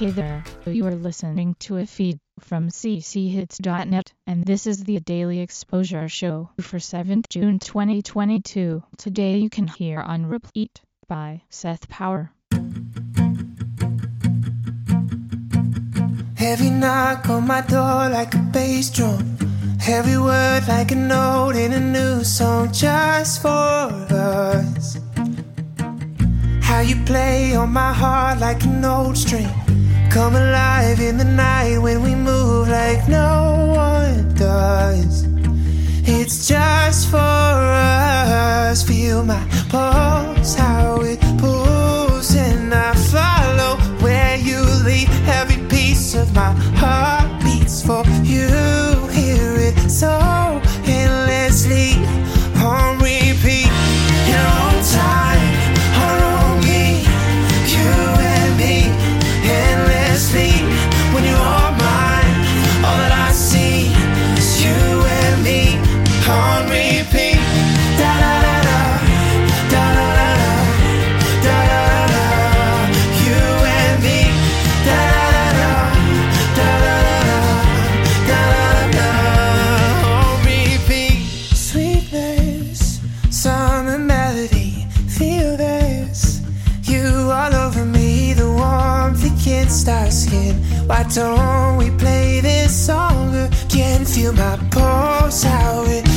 Hey there, you are listening to a feed from cchits.net, and this is the Daily Exposure Show for 7th June 2022. Today you can hear on repeat by Seth Power. Heavy knock on my door like a bass drum. Heavy word like a note in a new song just for us. How you play on my heart like an old string. Come alive in the night when we move like no one does. It's just for us. Feel my pulse, how it pulls, and I follow where you lead. Every piece of my heart Why don't we play this song again? Feel my pulse, how it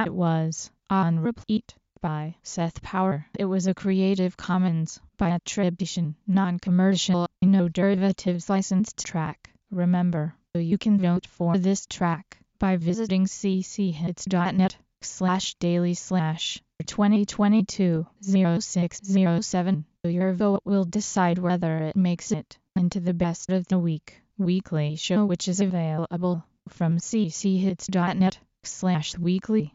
That was On Repeat by Seth Power. It was a Creative Commons by attribution, non-commercial, no derivatives licensed track. Remember, you can vote for this track by visiting cchits.net slash daily slash 2022 0607. Your vote will decide whether it makes it into the best of the week weekly show which is available from cchits.net slash weekly.